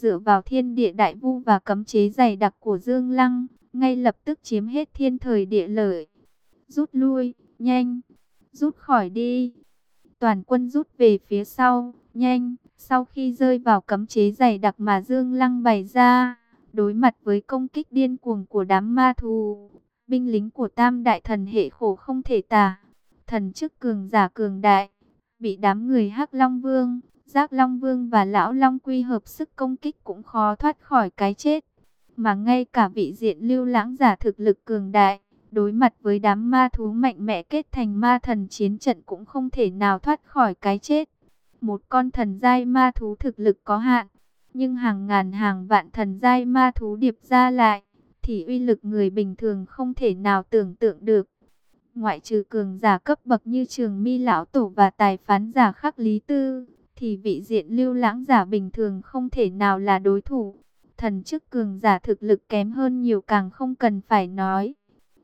dựa vào thiên địa đại vu và cấm chế dày đặc của Dương Lăng, ngay lập tức chiếm hết thiên thời địa lợi. Rút lui, nhanh, rút khỏi đi. Toàn quân rút về phía sau, nhanh, sau khi rơi vào cấm chế dày đặc mà Dương Lăng bày ra, đối mặt với công kích điên cuồng của đám ma thù, binh lính của tam đại thần hệ khổ không thể tả. Thần chức cường giả cường đại, bị đám người hắc Long Vương, Giác Long Vương và Lão Long Quy hợp sức công kích cũng khó thoát khỏi cái chết. Mà ngay cả vị diện lưu lãng giả thực lực cường đại, đối mặt với đám ma thú mạnh mẽ kết thành ma thần chiến trận cũng không thể nào thoát khỏi cái chết. Một con thần giai ma thú thực lực có hạn, nhưng hàng ngàn hàng vạn thần giai ma thú điệp ra lại, thì uy lực người bình thường không thể nào tưởng tượng được. Ngoại trừ cường giả cấp bậc như trường mi lão tổ và tài phán giả khắc lý tư, thì vị diện lưu lãng giả bình thường không thể nào là đối thủ. Thần chức cường giả thực lực kém hơn nhiều càng không cần phải nói.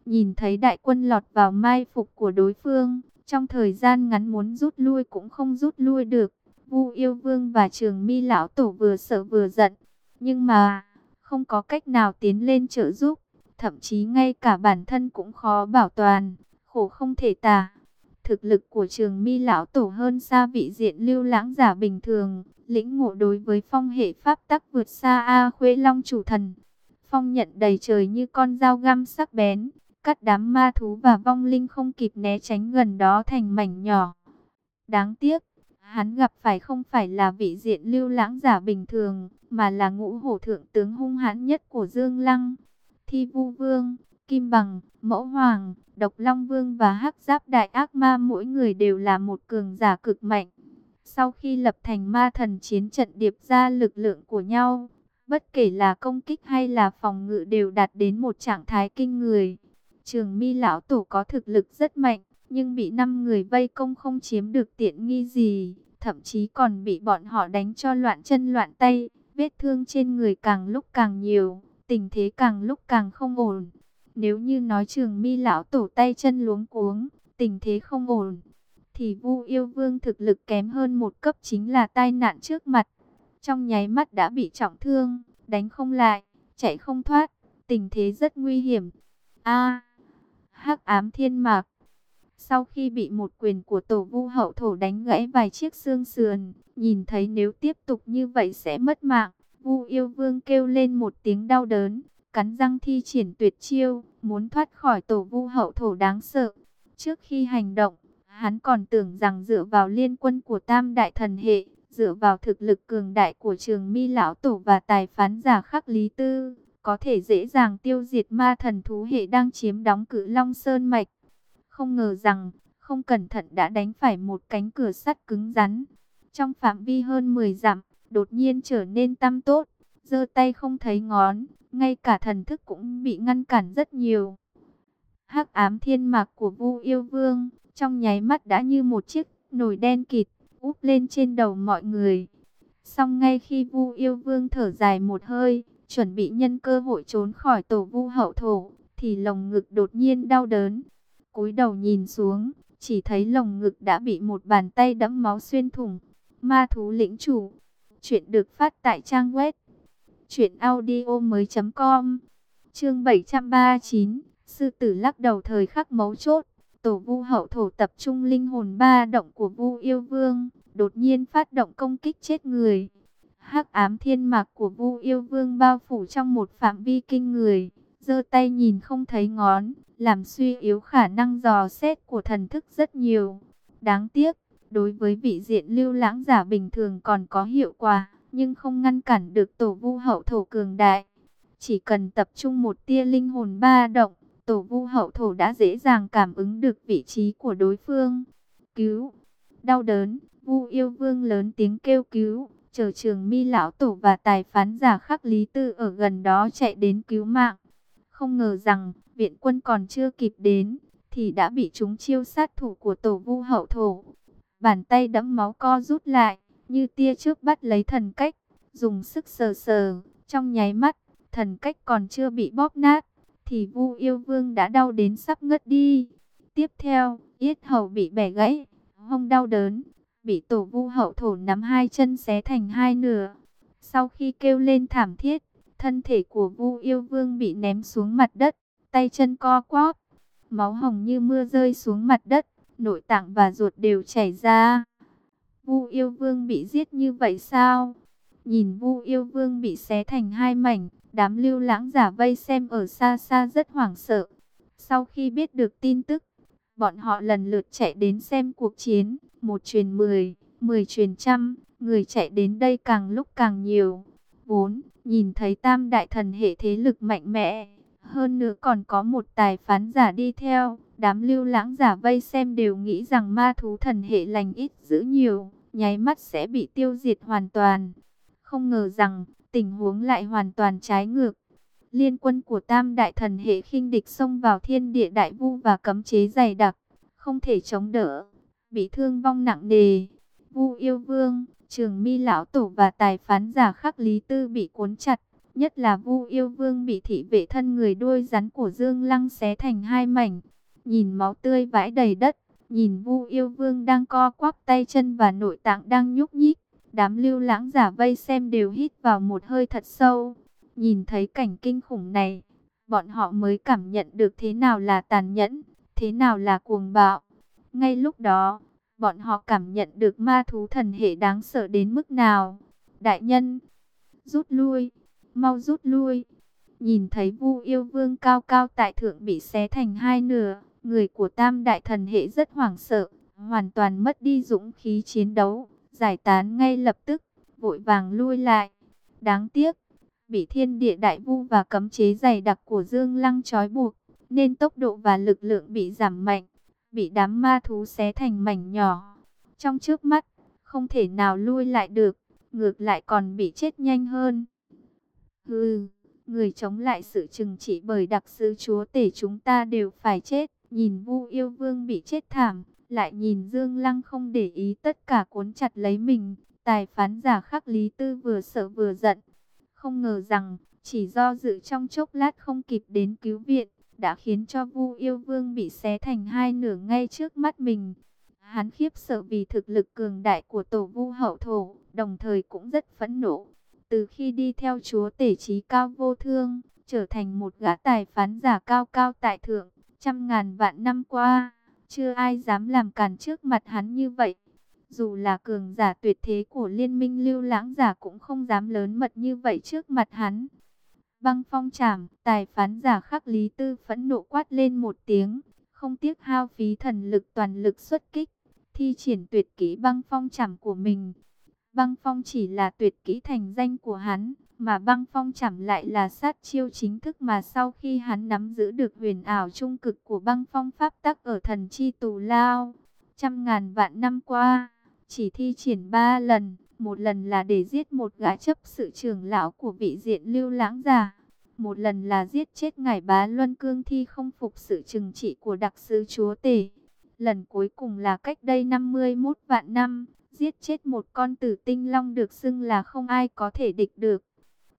Nhìn thấy đại quân lọt vào mai phục của đối phương, trong thời gian ngắn muốn rút lui cũng không rút lui được. Vu yêu vương và trường mi lão tổ vừa sợ vừa giận. Nhưng mà, không có cách nào tiến lên trợ giúp. Thậm chí ngay cả bản thân cũng khó bảo toàn, khổ không thể tả. Thực lực của trường mi lão tổ hơn xa vị diện lưu lãng giả bình thường, lĩnh ngộ đối với phong hệ pháp tắc vượt xa A Khuê Long chủ thần. Phong nhận đầy trời như con dao găm sắc bén, cắt đám ma thú và vong linh không kịp né tránh gần đó thành mảnh nhỏ. Đáng tiếc, hắn gặp phải không phải là vị diện lưu lãng giả bình thường, mà là ngũ hổ thượng tướng hung hãn nhất của Dương Lăng. Thi Vu Vương, Kim Bằng, Mẫu Hoàng, Độc Long Vương và Hắc Giáp Đại Ác Ma mỗi người đều là một cường giả cực mạnh. Sau khi lập thành ma thần chiến trận điệp ra lực lượng của nhau, bất kể là công kích hay là phòng ngự đều đạt đến một trạng thái kinh người. Trường mi lão tổ có thực lực rất mạnh, nhưng bị 5 người vây công không chiếm được tiện nghi gì, thậm chí còn bị bọn họ đánh cho loạn chân loạn tay, vết thương trên người càng lúc càng nhiều, tình thế càng lúc càng không ổn. Nếu như nói trường mi lão tổ tay chân luống cuống, tình thế không ổn, thì Vu Yêu Vương thực lực kém hơn một cấp chính là tai nạn trước mặt. Trong nháy mắt đã bị trọng thương, đánh không lại, chạy không thoát, tình thế rất nguy hiểm. A, Hắc Ám Thiên Mạc. Sau khi bị một quyền của tổ Vu hậu thổ đánh gãy vài chiếc xương sườn, nhìn thấy nếu tiếp tục như vậy sẽ mất mạng, Vu Yêu Vương kêu lên một tiếng đau đớn, cắn răng thi triển tuyệt chiêu, muốn thoát khỏi tổ Vu hậu thổ đáng sợ. Trước khi hành động, Hắn còn tưởng rằng dựa vào liên quân của tam đại thần hệ, dựa vào thực lực cường đại của trường mi lão tổ và tài phán giả khắc lý tư, có thể dễ dàng tiêu diệt ma thần thú hệ đang chiếm đóng cử Long Sơn Mạch. Không ngờ rằng, không cẩn thận đã đánh phải một cánh cửa sắt cứng rắn. Trong phạm vi hơn 10 dặm, đột nhiên trở nên tăm tốt, giơ tay không thấy ngón, ngay cả thần thức cũng bị ngăn cản rất nhiều. Hắc ám thiên mạc của Vu Yêu Vương, trong nháy mắt đã như một chiếc nồi đen kịt úp lên trên đầu mọi người. song ngay khi Vu Yêu Vương thở dài một hơi, chuẩn bị nhân cơ hội trốn khỏi tổ Vu hậu thổ, thì lồng ngực đột nhiên đau đớn. Cúi đầu nhìn xuống, chỉ thấy lồng ngực đã bị một bàn tay đẫm máu xuyên thủng. Ma thú lĩnh chủ. Chuyện được phát tại trang web truyệnaudiomoi.com. Chương 739, sư tử lắc đầu thời khắc mấu chốt. Tổ vu hậu thổ tập trung linh hồn ba động của vu yêu vương, đột nhiên phát động công kích chết người. hắc ám thiên mạc của vu yêu vương bao phủ trong một phạm vi kinh người, giơ tay nhìn không thấy ngón, làm suy yếu khả năng dò xét của thần thức rất nhiều. Đáng tiếc, đối với vị diện lưu lãng giả bình thường còn có hiệu quả, nhưng không ngăn cản được tổ vu hậu thổ cường đại. Chỉ cần tập trung một tia linh hồn ba động, tổ vu hậu thổ đã dễ dàng cảm ứng được vị trí của đối phương. Cứu! Đau đớn, vu yêu vương lớn tiếng kêu cứu, chờ trường mi lão tổ và tài phán giả khắc lý tư ở gần đó chạy đến cứu mạng. Không ngờ rằng, viện quân còn chưa kịp đến, thì đã bị chúng chiêu sát thủ của tổ vu hậu thổ. Bàn tay đẫm máu co rút lại, như tia trước bắt lấy thần cách, dùng sức sờ sờ, trong nháy mắt, thần cách còn chưa bị bóp nát thì Vu Yêu Vương đã đau đến sắp ngất đi. Tiếp theo, yết hầu bị bẻ gãy, hông đau đớn, bị tổ Vu hậu thổ nắm hai chân xé thành hai nửa. Sau khi kêu lên thảm thiết, thân thể của Vu Yêu Vương bị ném xuống mặt đất, tay chân co quắp, máu hồng như mưa rơi xuống mặt đất, nội tạng và ruột đều chảy ra. Vu Yêu Vương bị giết như vậy sao? Nhìn Vu Yêu Vương bị xé thành hai mảnh, đám lưu lãng giả vây xem ở xa xa rất hoảng sợ. Sau khi biết được tin tức, bọn họ lần lượt chạy đến xem cuộc chiến, một truyền mười, mười truyền trăm, người chạy đến đây càng lúc càng nhiều. Vốn, nhìn thấy tam đại thần hệ thế lực mạnh mẽ, hơn nữa còn có một tài phán giả đi theo, đám lưu lãng giả vây xem đều nghĩ rằng ma thú thần hệ lành ít giữ nhiều, nháy mắt sẽ bị tiêu diệt hoàn toàn. Không ngờ rằng, tình huống lại hoàn toàn trái ngược. Liên quân của tam đại thần hệ khinh địch xông vào thiên địa đại vu và cấm chế dày đặc, không thể chống đỡ, bị thương vong nặng nề. Vu yêu vương, trường mi lão tổ và tài phán giả khắc lý tư bị cuốn chặt, nhất là Vu yêu vương bị thị vệ thân người đuôi rắn của Dương Lăng xé thành hai mảnh, nhìn máu tươi vãi đầy đất, nhìn Vu yêu vương đang co quắp tay chân và nội tạng đang nhúc nhích, đám lưu lãng giả vây xem đều hít vào một hơi thật sâu. Nhìn thấy cảnh kinh khủng này, bọn họ mới cảm nhận được thế nào là tàn nhẫn, thế nào là cuồng bạo. Ngay lúc đó, bọn họ cảm nhận được ma thú thần hệ đáng sợ đến mức nào. Đại nhân, rút lui, mau rút lui. Nhìn thấy Vu Yêu Vương cao cao tại thượng bị xé thành hai nửa, người của Tam đại thần hệ rất hoảng sợ, hoàn toàn mất đi dũng khí chiến đấu, giải tán ngay lập tức, vội vàng lui lại. Đáng tiếc, bị thiên địa đại vu và cấm chế dày đặc của Dương Lăng trói buộc, nên tốc độ và lực lượng bị giảm mạnh, bị đám ma thú xé thành mảnh nhỏ. Trong trước mắt, không thể nào lui lại được, ngược lại còn bị chết nhanh hơn. Hừ, người chống lại sự trừng trị bởi đặc sứ chúa tể chúng ta đều phải chết. Nhìn Vu Yêu Vương bị chết thảm, lại nhìn Dương Lăng không để ý tất cả cuốn chặt lấy mình. Tài phán giả khắc Lý Tư vừa sợ vừa giận. Không ngờ rằng, chỉ do dự trong chốc lát không kịp đến cứu viện, đã khiến cho Vu Yêu Vương bị xé thành hai nửa ngay trước mắt mình. Hắn khiếp sợ vì thực lực cường đại của tổ Vu hậu thổ, đồng thời cũng rất phẫn nộ. Từ khi đi theo chúa tể trí cao vô thương, trở thành một gã tài phán giả cao cao tại thượng, trăm ngàn vạn năm qua, chưa ai dám làm cản trước mặt hắn như vậy. Dù là cường giả tuyệt thế của liên minh lưu lãng giả cũng không dám lớn mật như vậy trước mặt hắn. Băng phong trảm, tài phán giả khắc lý tư phẫn nộ quát lên một tiếng, không tiếc hao phí thần lực toàn lực xuất kích, thi triển tuyệt kỹ băng phong trảm của mình. Băng phong chỉ là tuyệt kỹ thành danh của hắn, mà băng phong chảm lại là sát chiêu chính thức mà sau khi hắn nắm giữ được huyền ảo trung cực của băng phong pháp tắc ở thần chi tù lao. Trăm ngàn vạn năm qua, chỉ thi triển ba lần, một lần là để giết một gã chấp sự trưởng lão của vị diện lưu lãng giả. Một lần là giết chết ngải bá luân cương thi không phục sự trừng trị của đặc sứ chúa tể. Lần cuối cùng là cách đây 51 vạn năm, giết chết một con tử tinh long được xưng là không ai có thể địch được.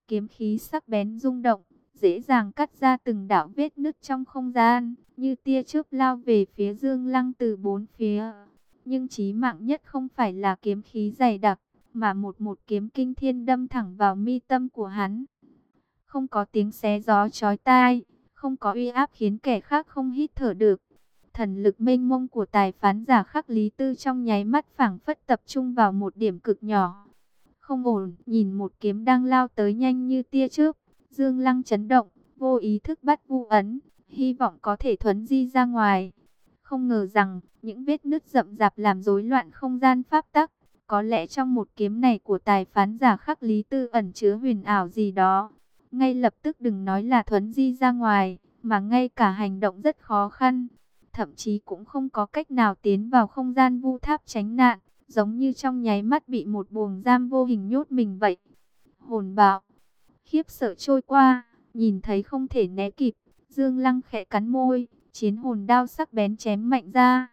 Kiếm khí sắc bén rung động, dễ dàng cắt ra từng đạo vết nứt trong không gian, như tia chớp lao về phía Dương Lăng từ bốn phía. Nhưng chí mạng nhất không phải là kiếm khí dày đặc, mà một một kiếm kinh thiên đâm thẳng vào mi tâm của hắn. Không có tiếng xé gió chói tai, không có uy áp khiến kẻ khác không hít thở được. Thần lực mênh mông của tài phán giả khắc lý tư trong nháy mắt phảng phất tập trung vào một điểm cực nhỏ không ổn, nhìn một kiếm đang lao tới nhanh như tia trước. Dương Lăng chấn động, vô ý thức bắt vu ấn, hy vọng có thể thuấn di ra ngoài. Không ngờ rằng, những vết nứt rậm rạp làm rối loạn không gian pháp tắc. Có lẽ trong một kiếm này của tài phán giả khắc lý tư ẩn chứa huyền ảo gì đó. Ngay lập tức đừng nói là thuấn di ra ngoài, mà ngay cả hành động rất khó khăn. Thậm chí cũng không có cách nào tiến vào không gian vu tháp tránh nạn giống như trong nháy mắt bị một buồng giam vô hình nhốt mình vậy. Hồn bạo, khiếp sợ trôi qua, nhìn thấy không thể né kịp, Dương Lăng khẽ cắn môi, chiến hồn đao sắc bén chém mạnh ra,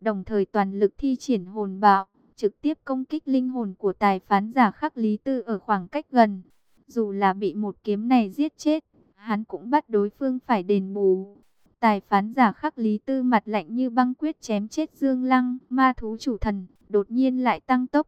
đồng thời toàn lực thi triển hồn bạo, trực tiếp công kích linh hồn của tài phán giả khắc lý tư ở khoảng cách gần. Dù là bị một kiếm này giết chết, hắn cũng bắt đối phương phải đền bù. Tài phán giả khắc lý tư mặt lạnh như băng quyết chém chết Dương Lăng, ma thú chủ thần, đột nhiên lại tăng tốc.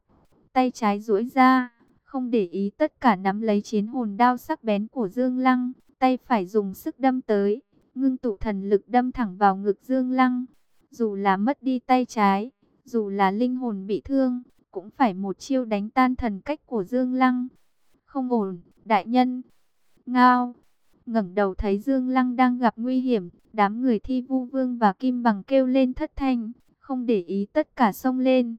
Tay trái duỗi ra, không để ý tất cả nắm lấy chiến hồn đao sắc bén của Dương Lăng, tay phải dùng sức đâm tới, ngưng tụ thần lực đâm thẳng vào ngực Dương Lăng. Dù là mất đi tay trái, dù là linh hồn bị thương, cũng phải một chiêu đánh tan thần cách của Dương Lăng. Không ổn, đại nhân. Ngao ngẩng đầu thấy Dương Lăng đang gặp nguy hiểm, đám người thi vu vương và kim bằng kêu lên thất thanh, không để ý tất cả xông lên.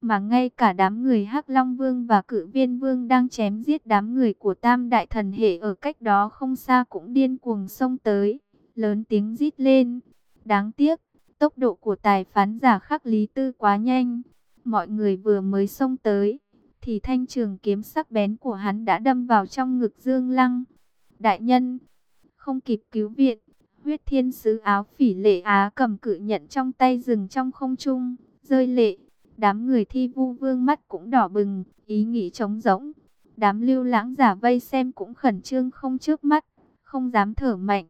Mà ngay cả đám người hắc Long Vương và cự viên Vương đang chém giết đám người của Tam Đại Thần Hệ ở cách đó không xa cũng điên cuồng xông tới, lớn tiếng rít lên. Đáng tiếc, tốc độ của tài phán giả khắc lý tư quá nhanh. Mọi người vừa mới xông tới, thì thanh trường kiếm sắc bén của hắn đã đâm vào trong ngực Dương Lăng. Đại nhân, không kịp cứu viện, huyết thiên sứ áo phỉ lệ á cầm cự nhận trong tay rừng trong không trung, rơi lệ. Đám người thi vu vương mắt cũng đỏ bừng, ý nghĩ trống rỗng. Đám lưu lãng giả vây xem cũng khẩn trương không trước mắt, không dám thở mạnh.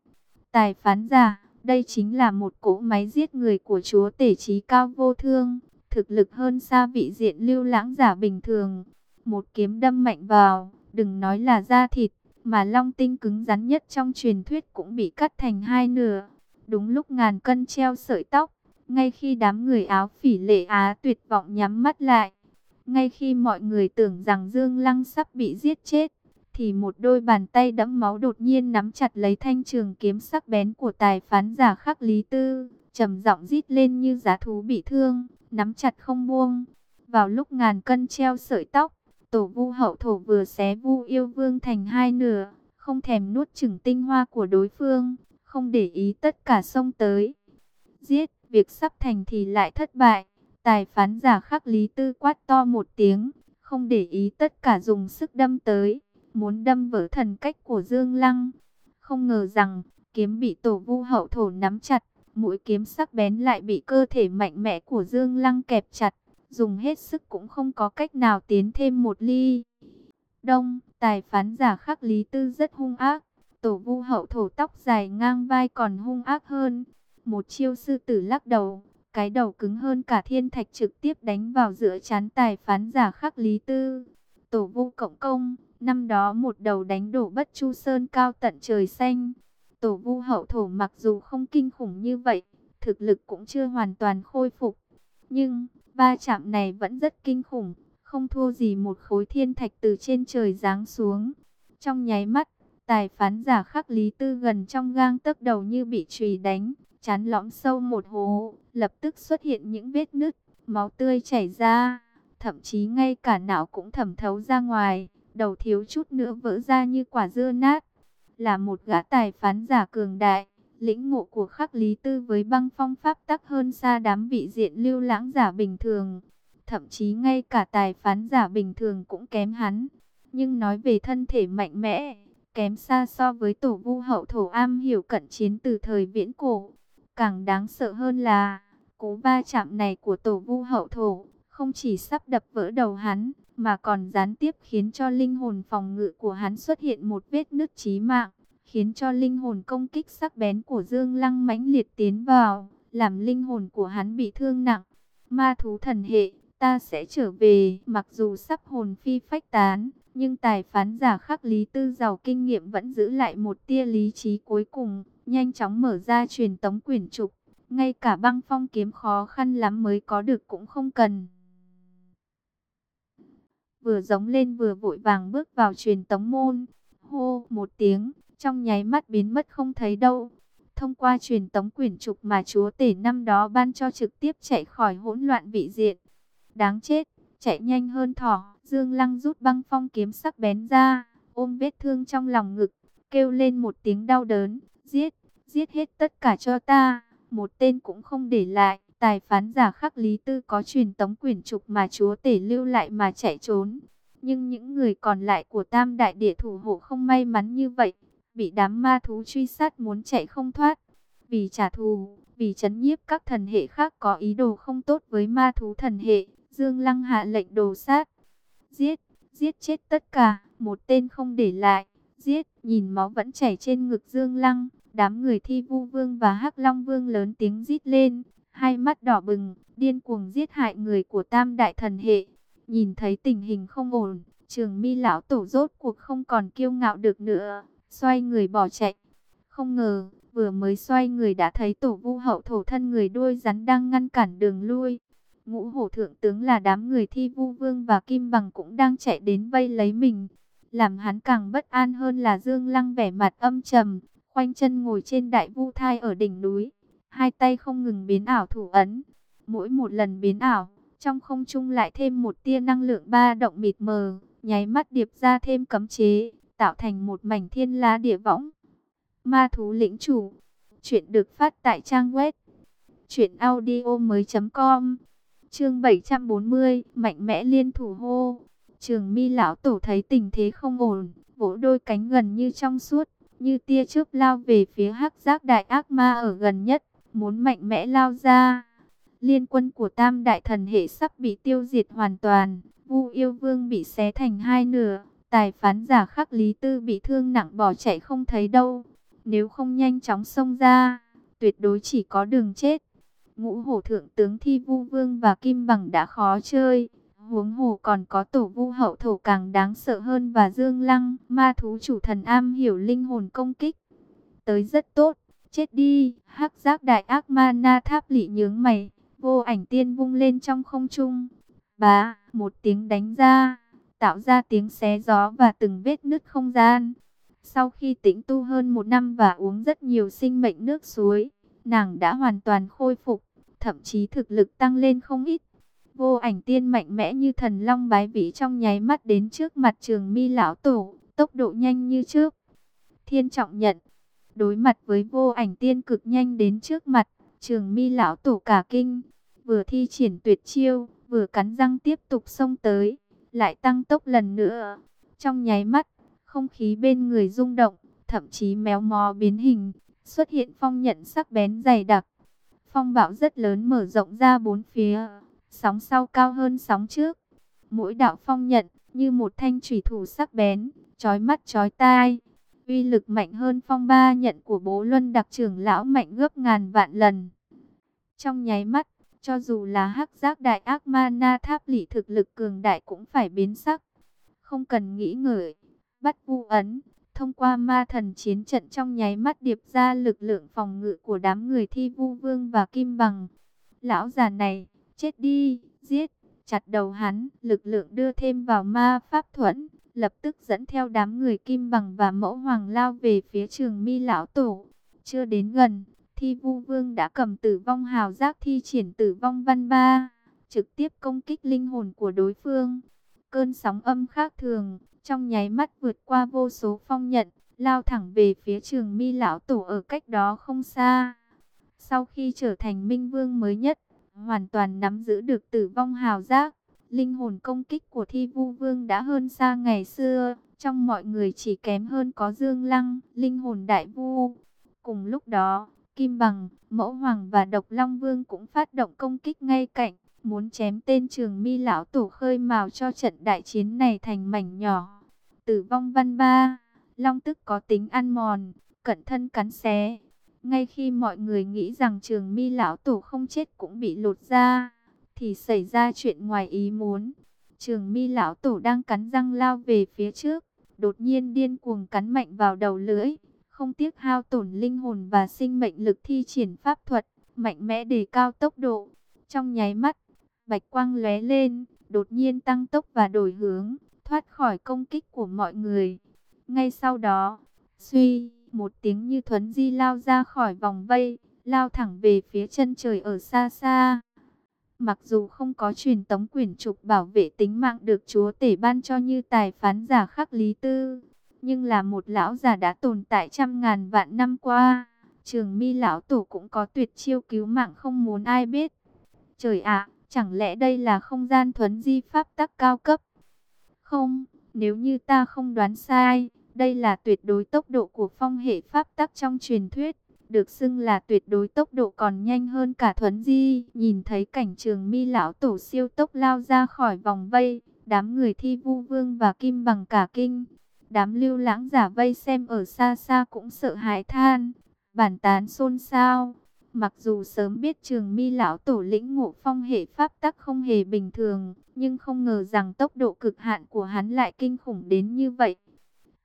Tài phán giả, đây chính là một cỗ máy giết người của chúa tể trí cao vô thương, thực lực hơn xa vị diện lưu lãng giả bình thường. Một kiếm đâm mạnh vào, đừng nói là da thịt, mà long tinh cứng rắn nhất trong truyền thuyết cũng bị cắt thành hai nửa. Đúng lúc ngàn cân treo sợi tóc, ngay khi đám người áo phỉ lệ á tuyệt vọng nhắm mắt lại, ngay khi mọi người tưởng rằng Dương Lăng sắp bị giết chết, thì một đôi bàn tay đẫm máu đột nhiên nắm chặt lấy thanh trường kiếm sắc bén của tài phán giả khắc Lý Tư, trầm giọng rít lên như giá thú bị thương, nắm chặt không buông. Vào lúc ngàn cân treo sợi tóc, tổ vu hậu thổ vừa xé vu yêu vương thành hai nửa, không thèm nuốt chửng tinh hoa của đối phương, không để ý tất cả xông tới. Giết! Việc sắp thành thì lại thất bại. Tài phán giả khắc lý tư quát to một tiếng, không để ý tất cả dùng sức đâm tới, muốn đâm vỡ thần cách của Dương Lăng. Không ngờ rằng, kiếm bị tổ vu hậu thổ nắm chặt, mũi kiếm sắc bén lại bị cơ thể mạnh mẽ của Dương Lăng kẹp chặt, dùng hết sức cũng không có cách nào tiến thêm một ly. Đông, tài phán giả khắc lý tư rất hung ác, tổ vu hậu thổ tóc dài ngang vai còn hung ác hơn, một chiêu sư tử lắc đầu, cái đầu cứng hơn cả thiên thạch trực tiếp đánh vào giữa chán tài phán giả khắc lý tư. Tổ vu cộng công, năm đó một đầu đánh đổ bất chu sơn cao tận trời xanh. Tổ vu hậu thổ mặc dù không kinh khủng như vậy, thực lực cũng chưa hoàn toàn khôi phục. Nhưng, ba chạm này vẫn rất kinh khủng, không thua gì một khối thiên thạch từ trên trời giáng xuống. Trong nháy mắt, tài phán giả khắc lý tư gần trong gang tấc đầu như bị chùy đánh, chán lõm sâu một hố, lập tức xuất hiện những vết nứt, máu tươi chảy ra, thậm chí ngay cả não cũng thẩm thấu ra ngoài, đầu thiếu chút nữa vỡ ra như quả dưa nát. Là một gã tài phán giả cường đại, lĩnh ngộ của khắc lý tư với băng phong pháp tắc hơn xa đám vị diện lưu lãng giả bình thường. Thậm chí ngay cả tài phán giả bình thường cũng kém hắn. Nhưng nói về thân thể mạnh mẽ, kém xa so với tổ vu hậu thổ am hiểu cận chiến từ thời viễn cổ. Càng đáng sợ hơn là, cú va chạm này của tổ vu hậu thổ, không chỉ sắp đập vỡ đầu hắn, mà còn gián tiếp khiến cho linh hồn phòng ngự của hắn xuất hiện một vết nứt chí mạng, khiến cho linh hồn công kích sắc bén của Dương Lăng mãnh liệt tiến vào, làm linh hồn của hắn bị thương nặng. Ma thú thần hệ, ta sẽ trở về, mặc dù sắp hồn phi phách tán, nhưng tài phán giả khắc lý tư giàu kinh nghiệm vẫn giữ lại một tia lý trí cuối cùng, nhanh chóng mở ra truyền tống quyển trục. Ngay cả băng phong kiếm khó khăn lắm mới có được cũng không cần. Vừa giống lên vừa vội vàng bước vào truyền tống môn. Hô một tiếng, trong nháy mắt biến mất không thấy đâu. Thông qua truyền tống quyển trục mà chúa tể năm đó ban cho trực tiếp chạy khỏi hỗn loạn vị diện. Đáng chết, chạy nhanh hơn thỏ. Dương Lăng rút băng phong kiếm sắc bén ra, ôm vết thương trong lòng ngực, kêu lên một tiếng đau đớn, giết, giết hết tất cả cho ta, một tên cũng không để lại. Tài phán giả khắc lý tư có truyền tống quyển trục mà chúa tể lưu lại mà chạy trốn. Nhưng những người còn lại của tam đại địa thủ hộ không may mắn như vậy, bị đám ma thú truy sát muốn chạy không thoát. Vì trả thù, vì chấn nhiếp các thần hệ khác có ý đồ không tốt với ma thú thần hệ, Dương Lăng hạ lệnh đồ sát. Giết, giết chết tất cả, một tên không để lại. Giết, nhìn máu vẫn chảy trên ngực Dương Lăng. Đám người thi vu vương và hắc long vương lớn tiếng rít lên. Hai mắt đỏ bừng, điên cuồng giết hại người của tam đại thần hệ. Nhìn thấy tình hình không ổn, Trường mi lão tổ rốt cuộc không còn kiêu ngạo được nữa, xoay người bỏ chạy. Không ngờ, vừa mới xoay người đã thấy tổ vu hậu thổ thân người đuôi rắn đang ngăn cản đường lui. Ngũ hổ thượng tướng là đám người thi vu vương và kim bằng cũng đang chạy đến vây lấy mình. Làm hắn càng bất an hơn là Dương Lăng vẻ mặt âm trầm, khoanh chân ngồi trên đại vu thai ở đỉnh núi. Hai tay không ngừng biến ảo thủ ấn. Mỗi một lần biến ảo, trong không trung lại thêm một tia năng lượng ba động mịt mờ, nháy mắt điệp ra thêm cấm chế, tạo thành một mảnh thiên la địa võng. Ma thú lĩnh chủ. Chuyện được phát tại trang web truyện audio mới.com Chương 740, mạnh mẽ liên thủ hô. Trường Mi lão tổ thấy tình thế không ổn, vỗ đôi cánh gần như trong suốt, như tia chớp lao về phía Hắc Giác đại ác ma ở gần nhất, muốn mạnh mẽ lao ra. Liên quân của Tam đại thần hệ sắp bị tiêu diệt hoàn toàn, Vu Yêu Vương bị xé thành hai nửa, tài phán giả Khắc Lý Tư bị thương nặng bỏ chạy không thấy đâu. Nếu không nhanh chóng xông ra, tuyệt đối chỉ có đường chết. Ngũ hổ thượng tướng Thi Vu Vương và Kim Bằng đã khó chơi. Huống hồ còn có tổ vu hậu thổ càng đáng sợ hơn và dương lăng, ma thú chủ thần am hiểu linh hồn công kích. Tới rất tốt, chết đi, hắc giác đại ác ma na tháp lị nhướng mày, vô ảnh tiên vung lên trong không trung. Bá, một tiếng đánh ra, tạo ra tiếng xé gió và từng vết nứt không gian. Sau khi tĩnh tu hơn một năm và uống rất nhiều sinh mệnh nước suối, nàng đã hoàn toàn khôi phục, thậm chí thực lực tăng lên không ít. Vô ảnh tiên mạnh mẽ như thần long bái vĩ trong nháy mắt đến trước mặt trường mi lão tổ, tốc độ nhanh như trước. Thiên trọng nhận, đối mặt với vô ảnh tiên cực nhanh đến trước mặt, trường mi lão tổ cả kinh, vừa thi triển tuyệt chiêu, vừa cắn răng tiếp tục xông tới, lại tăng tốc lần nữa. Trong nháy mắt, không khí bên người rung động, thậm chí méo mó biến hình, xuất hiện phong nhận sắc bén dày đặc. Phong bão rất lớn mở rộng ra bốn phía, sóng sau cao hơn sóng trước. Mỗi đạo phong nhận như một thanh thủy thủ sắc bén, chói mắt chói tai. Uy lực mạnh hơn phong ba nhận của bố luân đặc trưởng lão mạnh gấp ngàn vạn lần. Trong nháy mắt, cho dù là hắc giác đại ác ma na tháp lỷ thực lực cường đại cũng phải biến sắc. Không cần nghĩ ngợi, bắt vu ấn, thông qua ma thần chiến trận trong nháy mắt điệp ra lực lượng phòng ngự của đám người thi vu vương và kim bằng. Lão già này, chết đi, giết, chặt đầu hắn, lực lượng đưa thêm vào ma pháp thuẫn, lập tức dẫn theo đám người kim bằng và mẫu hoàng lao về phía trường mi lão tổ. Chưa đến gần, thi vu vương đã cầm tử vong hào giác thi triển tử vong văn ba, trực tiếp công kích linh hồn của đối phương. Cơn sóng âm khác thường, trong nháy mắt vượt qua vô số phong nhận, lao thẳng về phía trường mi lão tổ ở cách đó không xa. Sau khi trở thành minh vương mới nhất, hoàn toàn nắm giữ được tử vong hào giác, linh hồn công kích của thi vu vương đã hơn xa ngày xưa, trong mọi người chỉ kém hơn có dương lăng, linh hồn đại vu. Cùng lúc đó, Kim Bằng, Mẫu Hoàng và Độc Long Vương cũng phát động công kích ngay cạnh, muốn chém tên trường mi lão tổ khơi mào cho trận đại chiến này thành mảnh nhỏ. Tử vong văn ba, long tức có tính ăn mòn, cẩn thân cắn xé. Ngay khi mọi người nghĩ rằng trường mi lão tổ không chết cũng bị lột ra, thì xảy ra chuyện ngoài ý muốn. Trường mi lão tổ đang cắn răng lao về phía trước, đột nhiên điên cuồng cắn mạnh vào đầu lưỡi, không tiếc hao tổn linh hồn và sinh mệnh lực thi triển pháp thuật, mạnh mẽ đề cao tốc độ. Trong nháy mắt, bạch quang lóe lên, đột nhiên tăng tốc và đổi hướng thoát khỏi công kích của mọi người. Ngay sau đó, suy, một tiếng như thuấn di lao ra khỏi vòng vây, lao thẳng về phía chân trời ở xa xa. Mặc dù không có truyền tống quyển trục bảo vệ tính mạng được chúa tể ban cho như tài phán giả khắc lý tư, nhưng là một lão già đã tồn tại trăm ngàn vạn năm qua. Trường mi lão tổ cũng có tuyệt chiêu cứu mạng không muốn ai biết. Trời ạ, chẳng lẽ đây là không gian thuấn di pháp tắc cao cấp? Không, nếu như ta không đoán sai, đây là tuyệt đối tốc độ của phong hệ pháp tắc trong truyền thuyết, được xưng là tuyệt đối tốc độ còn nhanh hơn cả thuấn di. Nhìn thấy cảnh trường mi lão tổ siêu tốc lao ra khỏi vòng vây, đám người thi vu vương và kim bằng cả kinh. Đám lưu lãng giả vây xem ở xa xa cũng sợ hãi than, bản tán xôn xao. Mặc dù sớm biết trường mi lão tổ lĩnh ngộ phong hệ pháp tắc không hề bình thường, nhưng không ngờ rằng tốc độ cực hạn của hắn lại kinh khủng đến như vậy.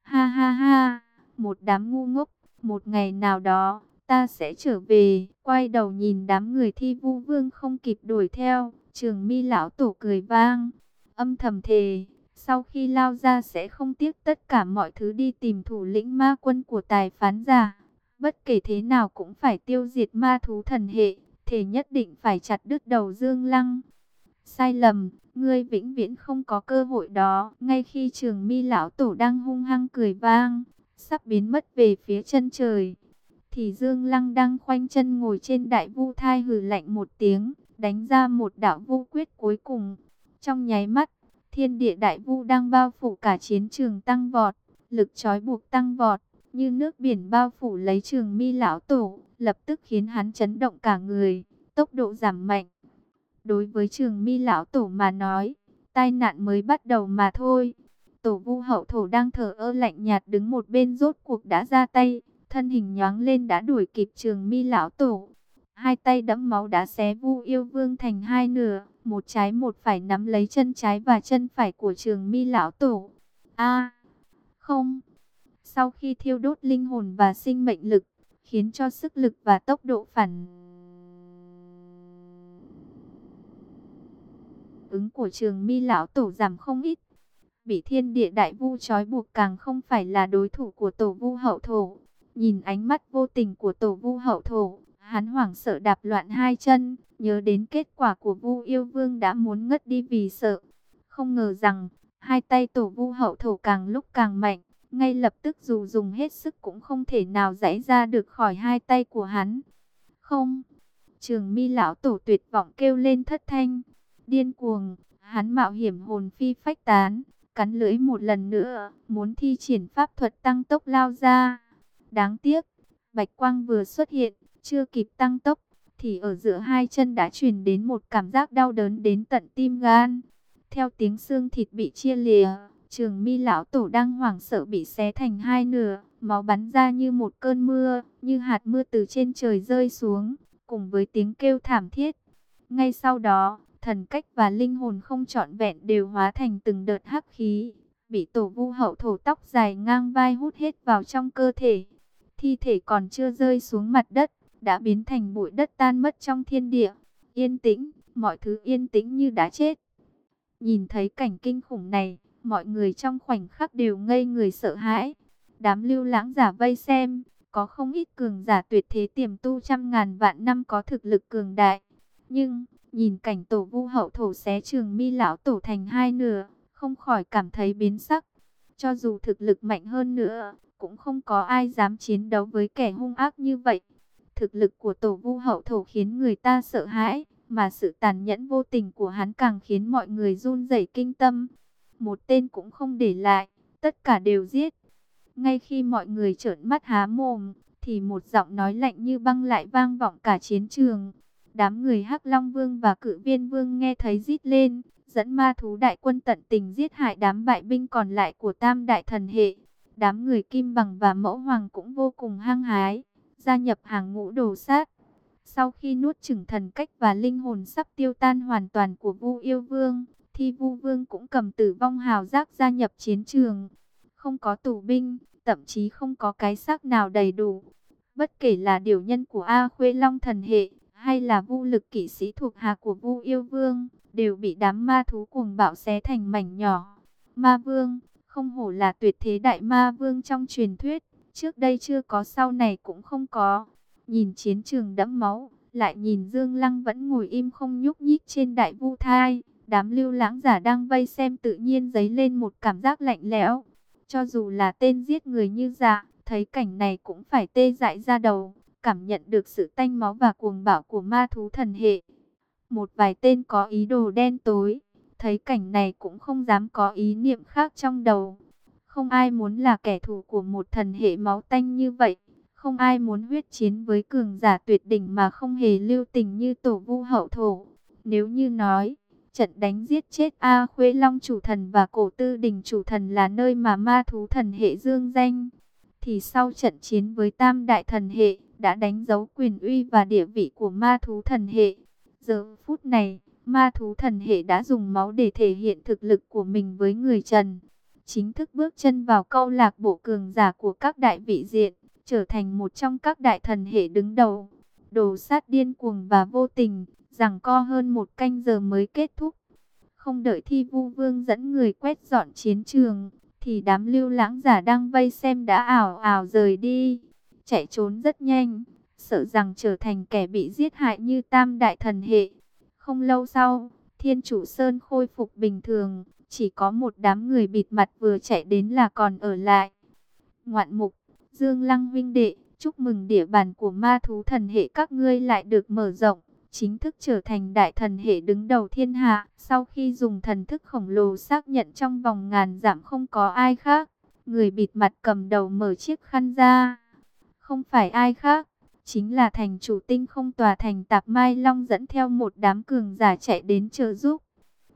Ha ha ha, một đám ngu ngốc, một ngày nào đó, ta sẽ trở về, quay đầu nhìn đám người thi vu vương không kịp đuổi theo, trường mi lão tổ cười vang, âm thầm thề, sau khi lao ra sẽ không tiếc tất cả mọi thứ đi tìm thủ lĩnh ma quân của tài phán giả. Bất kể thế nào cũng phải tiêu diệt ma thú thần hệ, thể nhất định phải chặt đứt đầu Dương Lăng. Sai lầm, ngươi vĩnh viễn không có cơ hội đó. Ngay khi trường mi lão tổ đang hung hăng cười vang, sắp biến mất về phía chân trời. Thì Dương Lăng đang khoanh chân ngồi trên đại vu thai hừ lạnh một tiếng, đánh ra một đạo vô quyết cuối cùng. Trong nháy mắt, thiên địa đại vu đang bao phủ cả chiến trường tăng vọt, lực trói buộc tăng vọt như nước biển bao phủ lấy trường mi lão tổ, lập tức khiến hắn chấn động cả người, tốc độ giảm mạnh. Đối với trường mi lão tổ mà nói, tai nạn mới bắt đầu mà thôi. Tổ vu hậu thổ đang thở ơ lạnh nhạt đứng một bên rốt cuộc đã ra tay, thân hình nhoáng lên đã đuổi kịp trường mi lão tổ. Hai tay đẫm máu đã xé vu yêu vương thành hai nửa, một trái một phải nắm lấy chân trái và chân phải của trường mi lão tổ. a không! Sau khi thiêu đốt linh hồn và sinh mệnh lực, khiến cho sức lực và tốc độ phản ứng của trường mi lão tổ giảm không ít. Bị thiên địa đại vu trói buộc càng không phải là đối thủ của tổ vu hậu thổ. Nhìn ánh mắt vô tình của tổ vu hậu thổ, hắn hoảng sợ đạp loạn hai chân, nhớ đến kết quả của vu yêu vương đã muốn ngất đi vì sợ. Không ngờ rằng, hai tay tổ vu hậu thổ càng lúc càng mạnh, ngay lập tức dù dùng hết sức cũng không thể nào giải ra được khỏi hai tay của hắn. Không, trường mi lão tổ tuyệt vọng kêu lên thất thanh. Điên cuồng, hắn mạo hiểm hồn phi phách tán, cắn lưỡi một lần nữa, muốn thi triển pháp thuật tăng tốc lao ra. Đáng tiếc, bạch quang vừa xuất hiện, chưa kịp tăng tốc, thì ở giữa hai chân đã truyền đến một cảm giác đau đớn đến tận tim gan. Theo tiếng xương thịt bị chia lìa, Trường mi lão tổ đang hoảng sợ bị xé thành hai nửa, máu bắn ra như một cơn mưa, như hạt mưa từ trên trời rơi xuống, cùng với tiếng kêu thảm thiết. Ngay sau đó, thần cách và linh hồn không trọn vẹn đều hóa thành từng đợt hắc khí, bị tổ vu hậu thổ tóc dài ngang vai hút hết vào trong cơ thể. Thi thể còn chưa rơi xuống mặt đất, đã biến thành bụi đất tan mất trong thiên địa. Yên tĩnh, mọi thứ yên tĩnh như đã chết. Nhìn thấy cảnh kinh khủng này, Mọi người trong khoảnh khắc đều ngây người sợ hãi. Đám lưu lãng giả vây xem, có không ít cường giả tuyệt thế tiềm tu trăm ngàn vạn năm có thực lực cường đại. Nhưng, nhìn cảnh tổ vu hậu thổ xé trường mi lão tổ thành hai nửa, không khỏi cảm thấy biến sắc. Cho dù thực lực mạnh hơn nữa, cũng không có ai dám chiến đấu với kẻ hung ác như vậy. Thực lực của tổ vu hậu thổ khiến người ta sợ hãi, mà sự tàn nhẫn vô tình của hắn càng khiến mọi người run rẩy kinh tâm một tên cũng không để lại, tất cả đều giết. Ngay khi mọi người trợn mắt há mồm, thì một giọng nói lạnh như băng lại vang vọng cả chiến trường. Đám người Hắc Long Vương và Cự Viên Vương nghe thấy rít lên, dẫn ma thú đại quân tận tình giết hại đám bại binh còn lại của Tam Đại Thần Hệ. Đám người Kim Bằng và Mẫu Hoàng cũng vô cùng hăng hái, gia nhập hàng ngũ đồ sát. Sau khi nuốt chửng thần cách và linh hồn sắp tiêu tan hoàn toàn của Vu Yêu Vương, thì Vu Vương cũng cầm tử vong hào giác gia nhập chiến trường. Không có tù binh, thậm chí không có cái xác nào đầy đủ. Bất kể là điều nhân của A Khuê Long thần hệ, hay là vu lực kỵ sĩ thuộc hạ của Vu Yêu Vương, đều bị đám ma thú cuồng bạo xé thành mảnh nhỏ. Ma Vương, không hổ là tuyệt thế đại ma vương trong truyền thuyết, trước đây chưa có sau này cũng không có. Nhìn chiến trường đẫm máu, lại nhìn Dương Lăng vẫn ngồi im không nhúc nhích trên đại vu thai. Đám lưu lãng giả đang vây xem tự nhiên dấy lên một cảm giác lạnh lẽo. Cho dù là tên giết người như dạ, thấy cảnh này cũng phải tê dại ra đầu, cảm nhận được sự tanh máu và cuồng bạo của ma thú thần hệ. Một vài tên có ý đồ đen tối, thấy cảnh này cũng không dám có ý niệm khác trong đầu. Không ai muốn là kẻ thù của một thần hệ máu tanh như vậy. Không ai muốn huyết chiến với cường giả tuyệt đỉnh mà không hề lưu tình như tổ vu hậu thổ. Nếu như nói, Trận đánh giết chết A Khuê Long chủ thần và cổ tư đình chủ thần là nơi mà ma thú thần hệ dương danh. Thì sau trận chiến với tam đại thần hệ, đã đánh dấu quyền uy và địa vị của ma thú thần hệ. Giờ phút này, ma thú thần hệ đã dùng máu để thể hiện thực lực của mình với người Trần. Chính thức bước chân vào câu lạc bộ cường giả của các đại vị diện, trở thành một trong các đại thần hệ đứng đầu. Đồ sát điên cuồng và vô tình, rằng co hơn một canh giờ mới kết thúc. Không đợi thi vu vương dẫn người quét dọn chiến trường, thì đám lưu lãng giả đang vây xem đã ảo ảo rời đi. Chạy trốn rất nhanh, sợ rằng trở thành kẻ bị giết hại như tam đại thần hệ. Không lâu sau, thiên chủ sơn khôi phục bình thường, chỉ có một đám người bịt mặt vừa chạy đến là còn ở lại. Ngoạn mục, Dương Lăng vinh đệ, chúc mừng địa bàn của ma thú thần hệ các ngươi lại được mở rộng chính thức trở thành đại thần hệ đứng đầu thiên hạ. Sau khi dùng thần thức khổng lồ xác nhận trong vòng ngàn giảm không có ai khác, người bịt mặt cầm đầu mở chiếc khăn ra. Không phải ai khác, chính là thành chủ tinh không tòa thành Tạp Mai Long dẫn theo một đám cường giả chạy đến trợ giúp.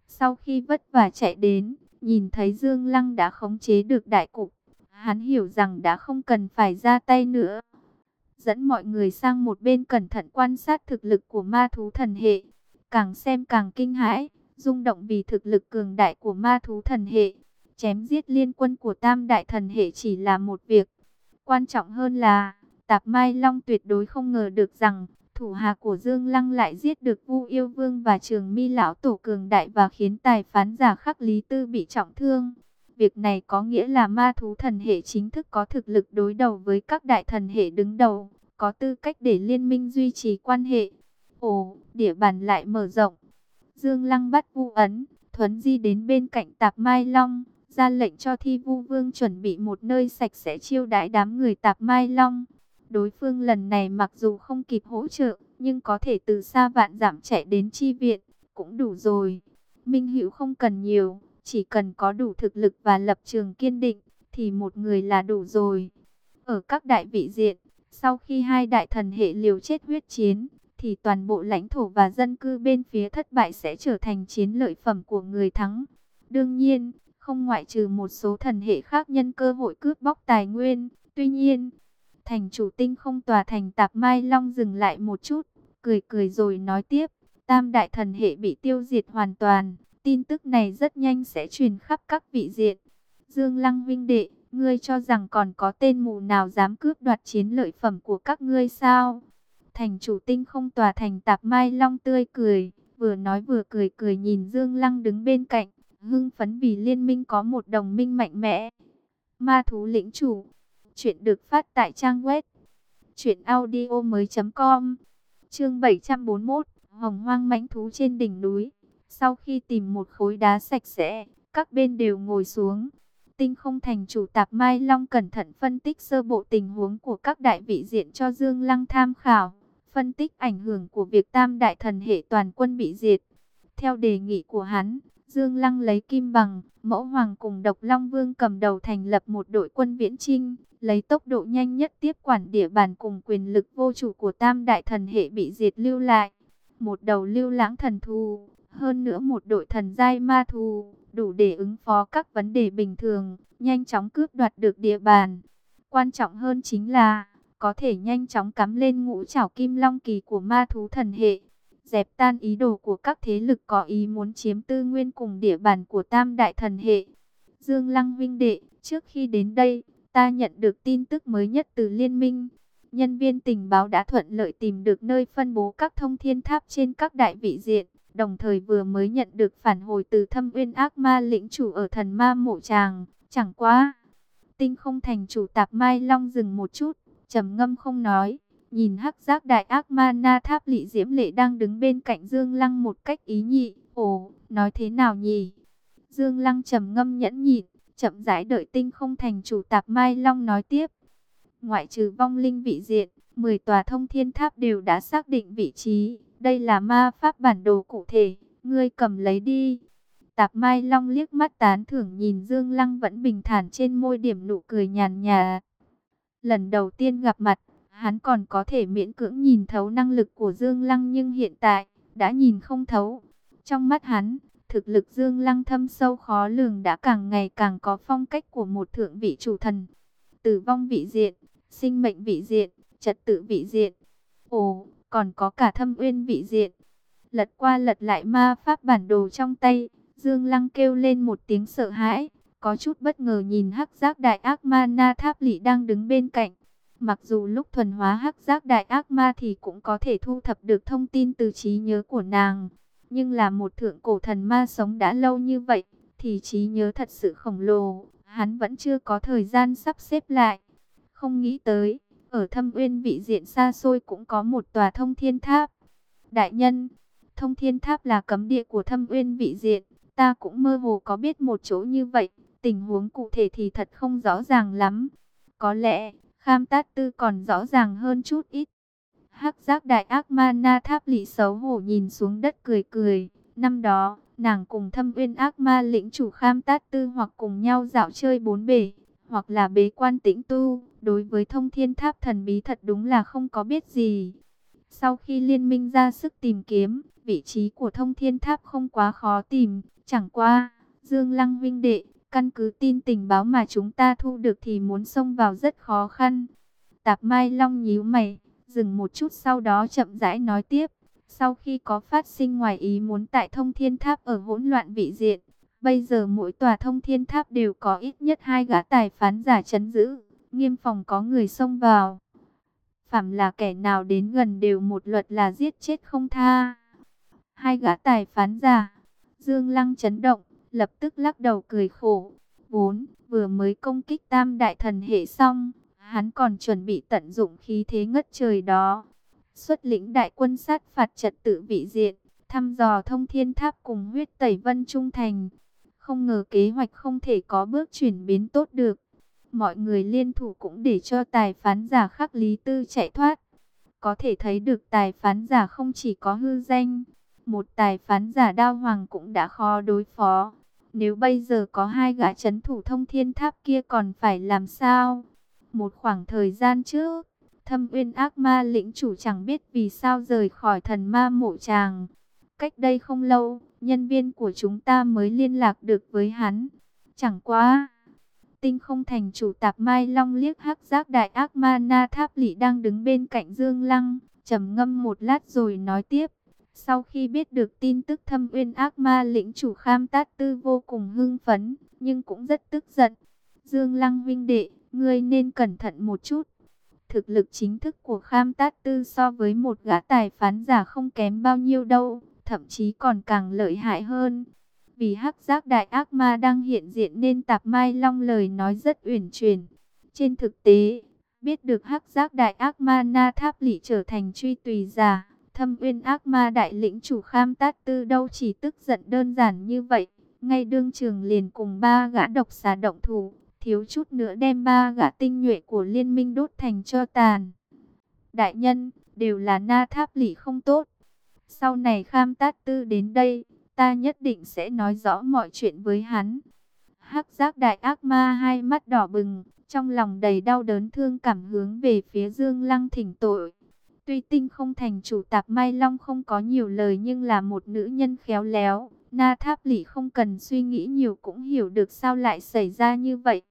Sau khi vất vả chạy đến, nhìn thấy Dương Lăng đã khống chế được đại cục, hắn hiểu rằng đã không cần phải ra tay nữa dẫn mọi người sang một bên cẩn thận quan sát thực lực của ma thú thần hệ. Càng xem càng kinh hãi, rung động vì thực lực cường đại của ma thú thần hệ. Chém giết liên quân của tam đại thần hệ chỉ là một việc. Quan trọng hơn là, Tạp Mai Long tuyệt đối không ngờ được rằng, thủ hạ của Dương Lăng lại giết được Vu Yêu Vương và Trường Mi lão tổ cường đại và khiến tài phán giả Khắc Lý Tư bị trọng thương. Việc này có nghĩa là ma thú thần hệ chính thức có thực lực đối đầu với các đại thần hệ đứng đầu, có tư cách để liên minh duy trì quan hệ. Ồ, địa bàn lại mở rộng. Dương Lăng bắt vu ấn, thuấn di đến bên cạnh tạp Mai Long, ra lệnh cho thi vu vương chuẩn bị một nơi sạch sẽ chiêu đãi đám người tạp Mai Long. Đối phương lần này mặc dù không kịp hỗ trợ, nhưng có thể từ xa vạn giảm chạy đến chi viện, cũng đủ rồi. Minh Hữu không cần nhiều, chỉ cần có đủ thực lực và lập trường kiên định, thì một người là đủ rồi. Ở các đại vị diện, sau khi hai đại thần hệ liều chết huyết chiến, thì toàn bộ lãnh thổ và dân cư bên phía thất bại sẽ trở thành chiến lợi phẩm của người thắng. Đương nhiên, không ngoại trừ một số thần hệ khác nhân cơ hội cướp bóc tài nguyên. Tuy nhiên, thành chủ tinh không tòa thành tạp Mai Long dừng lại một chút, cười cười rồi nói tiếp. Tam đại thần hệ bị tiêu diệt hoàn toàn, tin tức này rất nhanh sẽ truyền khắp các vị diện. Dương Lăng Vinh Đệ, ngươi cho rằng còn có tên mù nào dám cướp đoạt chiến lợi phẩm của các ngươi sao? Thành chủ tinh không tòa thành tạp mai long tươi cười, vừa nói vừa cười cười nhìn Dương Lăng đứng bên cạnh, hưng phấn vì liên minh có một đồng minh mạnh mẽ. Ma thú lĩnh chủ, chuyện được phát tại trang web audio mới com Chương 741, Hồng hoang mãnh thú trên đỉnh núi. Sau khi tìm một khối đá sạch sẽ, các bên đều ngồi xuống. Tinh không thành chủ tạp Mai Long cẩn thận phân tích sơ bộ tình huống của các đại vị diện cho Dương Lăng tham khảo. Phân tích ảnh hưởng của việc tam đại thần hệ toàn quân bị diệt. Theo đề nghị của hắn, Dương Lăng lấy kim bằng, mẫu hoàng cùng độc Long Vương cầm đầu thành lập một đội quân viễn trinh, lấy tốc độ nhanh nhất tiếp quản địa bàn cùng quyền lực vô chủ của tam đại thần hệ bị diệt lưu lại. Một đầu lưu lãng thần thù, hơn nữa một đội thần giai ma thù, đủ để ứng phó các vấn đề bình thường, nhanh chóng cướp đoạt được địa bàn. Quan trọng hơn chính là, có thể nhanh chóng cắm lên ngũ trảo kim long kỳ của ma thú thần hệ, dẹp tan ý đồ của các thế lực có ý muốn chiếm tư nguyên cùng địa bàn của tam đại thần hệ. Dương Lăng Vinh Đệ, trước khi đến đây, ta nhận được tin tức mới nhất từ liên minh. Nhân viên tình báo đã thuận lợi tìm được nơi phân bố các thông thiên tháp trên các đại vị diện đồng thời vừa mới nhận được phản hồi từ thâm uyên ác ma lĩnh chủ ở thần ma mộ tràng, chẳng quá. Tinh không thành chủ tạp Mai Long dừng một chút, trầm ngâm không nói, nhìn hắc giác đại ác ma na tháp lị diễm lệ đang đứng bên cạnh Dương Lăng một cách ý nhị, ồ, nói thế nào nhỉ? Dương Lăng trầm ngâm nhẫn nhịn, chậm rãi đợi tinh không thành chủ tạp Mai Long nói tiếp. Ngoại trừ vong linh vị diện, 10 tòa thông thiên tháp đều đã xác định vị trí, đây là ma pháp bản đồ cụ thể, ngươi cầm lấy đi. Tạp Mai Long liếc mắt tán thưởng nhìn Dương Lăng vẫn bình thản trên môi điểm nụ cười nhàn nhà. Lần đầu tiên gặp mặt, hắn còn có thể miễn cưỡng nhìn thấu năng lực của Dương Lăng nhưng hiện tại, đã nhìn không thấu. Trong mắt hắn, thực lực Dương Lăng thâm sâu khó lường đã càng ngày càng có phong cách của một thượng vị chủ thần. Tử vong vị diện, sinh mệnh vị diện, trật tự vị diện. Ồ, còn có cả thâm uyên vị diện. Lật qua lật lại ma pháp bản đồ trong tay, Dương Lăng kêu lên một tiếng sợ hãi, có chút bất ngờ nhìn hắc giác đại ác ma Na Tháp Lị đang đứng bên cạnh. Mặc dù lúc thuần hóa hắc giác đại ác ma thì cũng có thể thu thập được thông tin từ trí nhớ của nàng. Nhưng là một thượng cổ thần ma sống đã lâu như vậy, thì trí nhớ thật sự khổng lồ, hắn vẫn chưa có thời gian sắp xếp lại. Không nghĩ tới, ở thâm uyên vị diện xa xôi cũng có một tòa thông thiên tháp. Đại nhân, thông thiên tháp là cấm địa của thâm uyên vị diện, ta cũng mơ hồ có biết một chỗ như vậy, tình huống cụ thể thì thật không rõ ràng lắm. Có lẽ, Kham Tát Tư còn rõ ràng hơn chút ít. Hắc giác đại ác ma na tháp lị xấu hổ nhìn xuống đất cười cười. Năm đó, nàng cùng thâm uyên ác ma lĩnh chủ Kham Tát Tư hoặc cùng nhau dạo chơi bốn bể, hoặc là bế quan tĩnh tu. Đối với thông thiên tháp thần bí thật đúng là không có biết gì. Sau khi liên minh ra sức tìm kiếm, vị trí của thông thiên tháp không quá khó tìm. Chẳng qua, Dương Lăng vinh đệ, căn cứ tin tình báo mà chúng ta thu được thì muốn xông vào rất khó khăn. Tạp Mai Long nhíu mày, dừng một chút sau đó chậm rãi nói tiếp. Sau khi có phát sinh ngoài ý muốn tại thông thiên tháp ở hỗn loạn vị diện, bây giờ mỗi tòa thông thiên tháp đều có ít nhất hai gã tài phán giả chấn giữ, nghiêm phòng có người xông vào. Phạm là kẻ nào đến gần đều một luật là giết chết không tha. Hai gã tài phán giả, Dương Lăng chấn động, lập tức lắc đầu cười khổ. Vốn, vừa mới công kích tam đại thần hệ xong, hắn còn chuẩn bị tận dụng khí thế ngất trời đó. Xuất lĩnh đại quân sát phạt trật tự vị diện, thăm dò thông thiên tháp cùng huyết tẩy vân trung thành. Không ngờ kế hoạch không thể có bước chuyển biến tốt được. Mọi người liên thủ cũng để cho tài phán giả khắc lý tư chạy thoát. Có thể thấy được tài phán giả không chỉ có hư danh, một tài phán giả đao hoàng cũng đã khó đối phó. Nếu bây giờ có hai gã chấn thủ thông thiên tháp kia còn phải làm sao? Một khoảng thời gian trước, thâm uyên ác ma lĩnh chủ chẳng biết vì sao rời khỏi thần ma mộ tràng. Cách đây không lâu, nhân viên của chúng ta mới liên lạc được với hắn. Chẳng quá! Tinh không thành chủ tạp mai long liếc hắc giác đại ác ma na tháp lỵ đang đứng bên cạnh Dương Lăng, trầm ngâm một lát rồi nói tiếp. Sau khi biết được tin tức thâm uyên ác ma lĩnh chủ kham tát tư vô cùng hưng phấn, nhưng cũng rất tức giận. Dương Lăng vinh đệ, ngươi nên cẩn thận một chút. Thực lực chính thức của kham tát tư so với một gã tài phán giả không kém bao nhiêu đâu, thậm chí còn càng lợi hại hơn. Vì hắc giác đại ác ma đang hiện diện nên tạp mai long lời nói rất uyển chuyển. Trên thực tế, biết được hắc giác đại ác ma na tháp lỷ trở thành truy tùy giả Thâm uyên ác ma đại lĩnh chủ kham tát tư đâu chỉ tức giận đơn giản như vậy. Ngay đương trường liền cùng ba gã độc xà động thủ, thiếu chút nữa đem ba gã tinh nhuệ của liên minh đốt thành cho tàn. Đại nhân, đều là na tháp lỷ không tốt. Sau này kham tát tư đến đây, ta nhất định sẽ nói rõ mọi chuyện với hắn. Hắc giác đại ác ma hai mắt đỏ bừng, trong lòng đầy đau đớn thương cảm hướng về phía Dương Lăng thỉnh tội. Tuy tinh không thành chủ tạp Mai Long không có nhiều lời nhưng là một nữ nhân khéo léo. Na Tháp Lỷ không cần suy nghĩ nhiều cũng hiểu được sao lại xảy ra như vậy.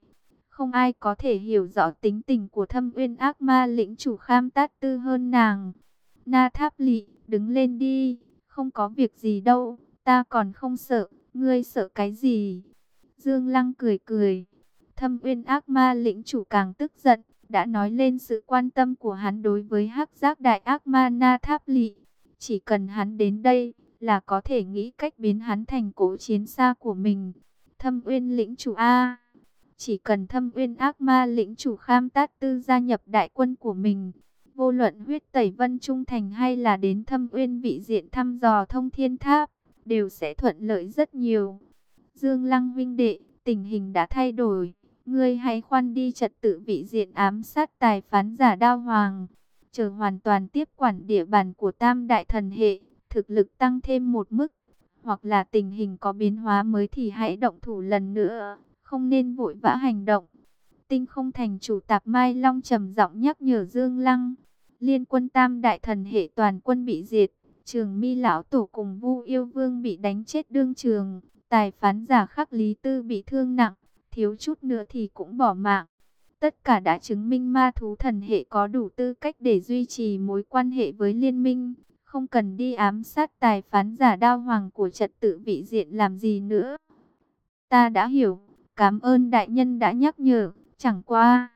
Không ai có thể hiểu rõ tính tình của thâm uyên ác ma lĩnh chủ kham tát tư hơn nàng. Na Tháp Lỷ, đứng lên đi, không có việc gì đâu, ta còn không sợ, ngươi sợ cái gì? Dương Lăng cười cười, thâm uyên ác ma lĩnh chủ càng tức giận, đã nói lên sự quan tâm của hắn đối với hắc giác đại ác ma Na Tháp Lị. Chỉ cần hắn đến đây là có thể nghĩ cách biến hắn thành cố chiến xa của mình. Thâm uyên lĩnh chủ A. Chỉ cần thâm uyên ác ma lĩnh chủ kham tát tư gia nhập đại quân của mình. Vô luận huyết tẩy vân trung thành hay là đến thâm uyên vị diện thăm dò thông thiên tháp. Đều sẽ thuận lợi rất nhiều. Dương Lăng huynh đệ, tình hình đã thay đổi. Ngươi hãy khoan đi trật tự vị diện ám sát tài phán giả đao hoàng. Chờ hoàn toàn tiếp quản địa bàn của tam đại thần hệ, thực lực tăng thêm một mức. Hoặc là tình hình có biến hóa mới thì hãy động thủ lần nữa, không nên vội vã hành động. Tinh không thành chủ tạp Mai Long trầm giọng nhắc nhở Dương Lăng. Liên quân tam đại thần hệ toàn quân bị diệt, trường mi lão tổ cùng vu yêu vương bị đánh chết đương trường, tài phán giả khắc lý tư bị thương nặng thiếu chút nữa thì cũng bỏ mạng. Tất cả đã chứng minh ma thú thần hệ có đủ tư cách để duy trì mối quan hệ với liên minh. Không cần đi ám sát tài phán giả đao hoàng của trật tự vị diện làm gì nữa. Ta đã hiểu, cảm ơn đại nhân đã nhắc nhở, chẳng qua.